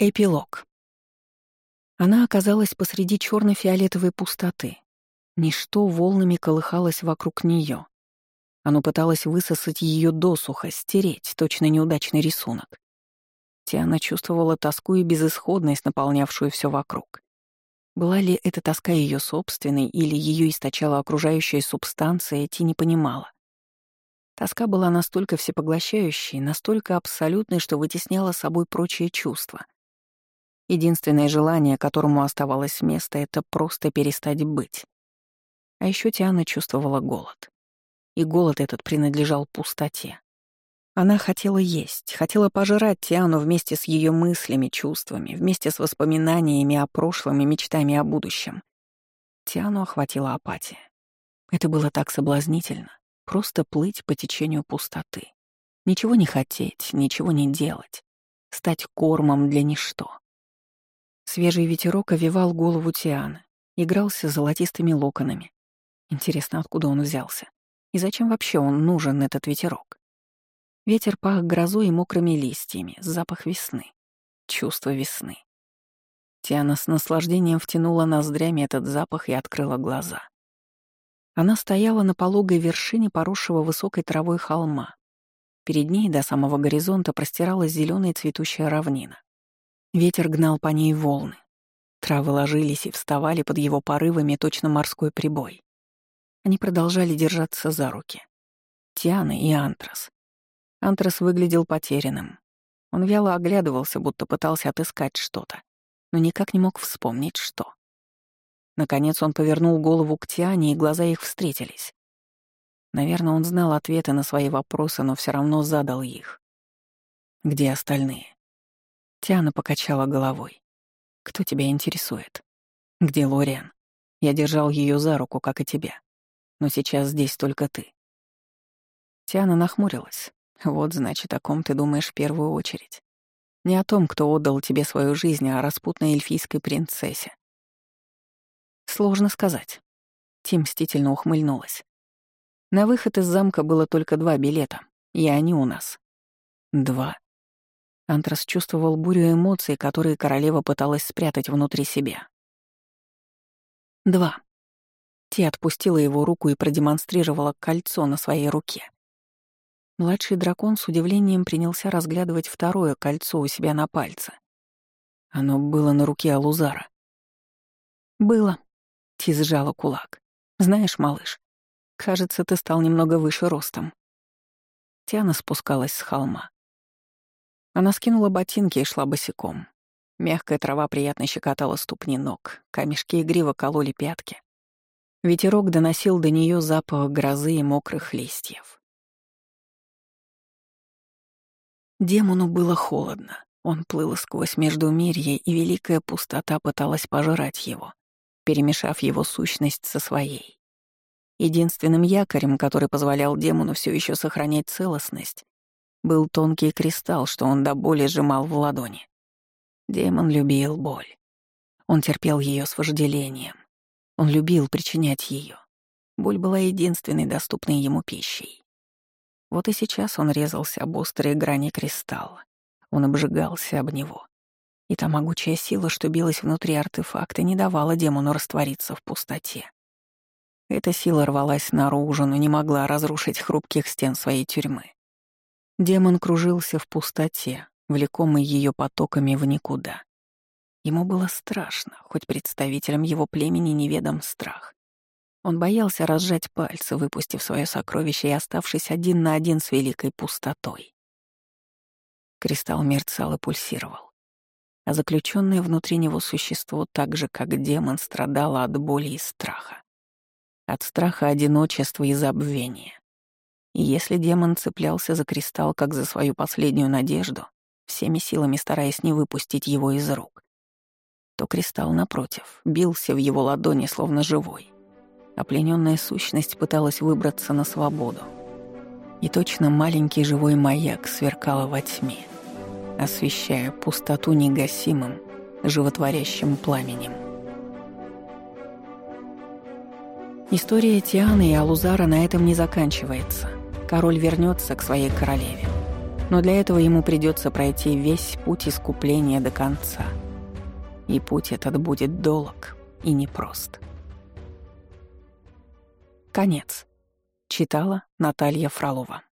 Эпилог. Она оказалась посреди черно-фиолетовой пустоты. Ничто волнами колыхалось вокруг нее. Оно пыталось высосать ее досуха, стереть точно неудачный рисунок. Тиана чувствовала тоску и безысходность, наполнявшую все вокруг. Была ли эта тоска ее собственной или ее источала окружающая субстанция, Ти не понимала. Тоска была настолько всепоглощающей, настолько абсолютной, что вытесняла собой прочие чувства — Единственное желание, которому оставалось место, это просто перестать быть. А еще Тиана чувствовала голод. И голод этот принадлежал пустоте. Она хотела есть, хотела пожирать Тиану вместе с ее мыслями, чувствами, вместе с воспоминаниями о прошлом и мечтами о будущем. Тиану охватила апатия. Это было так соблазнительно. Просто плыть по течению пустоты. Ничего не хотеть, ничего не делать. Стать кормом для ничто. Свежий ветерок овивал голову Тианы, игрался золотистыми локонами. Интересно, откуда он взялся? И зачем вообще он нужен, этот ветерок? Ветер пах грозой и мокрыми листьями, запах весны, чувство весны. Тиана с наслаждением втянула ноздрями этот запах и открыла глаза. Она стояла на пологой вершине поросшего высокой травой холма. Перед ней до самого горизонта простиралась зеленая цветущая равнина. Ветер гнал по ней волны. Травы ложились и вставали под его порывами точно морской прибой. Они продолжали держаться за руки. Тиана и Антрас. Антрас выглядел потерянным. Он вяло оглядывался, будто пытался отыскать что-то, но никак не мог вспомнить, что. Наконец он повернул голову к Тиане, и глаза их встретились. Наверное, он знал ответы на свои вопросы, но все равно задал их. «Где остальные?» Тиана покачала головой. «Кто тебя интересует? Где Лориан? Я держал ее за руку, как и тебя. Но сейчас здесь только ты». Тиана нахмурилась. «Вот, значит, о ком ты думаешь в первую очередь. Не о том, кто отдал тебе свою жизнь, а о распутной эльфийской принцессе». «Сложно сказать». Тим мстительно ухмыльнулась. На выход из замка было только два билета, и они у нас. Два. Антрас чувствовал бурю эмоций, которые королева пыталась спрятать внутри себя. Два. Ти отпустила его руку и продемонстрировала кольцо на своей руке. Младший дракон с удивлением принялся разглядывать второе кольцо у себя на пальце. Оно было на руке Алузара. «Было», — Ти сжала кулак. «Знаешь, малыш, кажется, ты стал немного выше ростом». Тиана спускалась с холма. Она скинула ботинки и шла босиком. Мягкая трава приятно щекотала ступни ног, камешки игриво кололи пятки. Ветерок доносил до нее запах грозы и мокрых листьев. Демону было холодно. Он плыл сквозь Междумирье, и великая пустота пыталась пожрать его, перемешав его сущность со своей. Единственным якорем, который позволял демону все еще сохранять целостность, был тонкий кристалл, что он до боли сжимал в ладони. Демон любил боль. Он терпел ее с вожделением. Он любил причинять ее. Боль была единственной доступной ему пищей. Вот и сейчас он резался об острые грани кристалла. Он обжигался об него. И та могучая сила, что билась внутри артефакта, не давала демону раствориться в пустоте. Эта сила рвалась наружу, но не могла разрушить хрупких стен своей тюрьмы. Демон кружился в пустоте, влекомый ее потоками в никуда. Ему было страшно, хоть представителям его племени неведом страх. Он боялся разжать пальцы, выпустив свое сокровище и оставшись один на один с великой пустотой. Кристалл мерцал и пульсировал. А заключенное внутри него существо, так же как демон, страдало от боли и страха. От страха одиночества и забвения. И если демон цеплялся за кристалл как за свою последнюю надежду, всеми силами стараясь не выпустить его из рук, то кристалл, напротив, бился в его ладони, словно живой. А плененная сущность пыталась выбраться на свободу. И точно маленький живой маяк сверкал во тьме, освещая пустоту негасимым, животворящим пламенем. История Тианы и Алузара на этом не заканчивается король вернется к своей королеве. Но для этого ему придется пройти весь путь искупления до конца. И путь этот будет долг и непрост. Конец. Читала Наталья Фролова.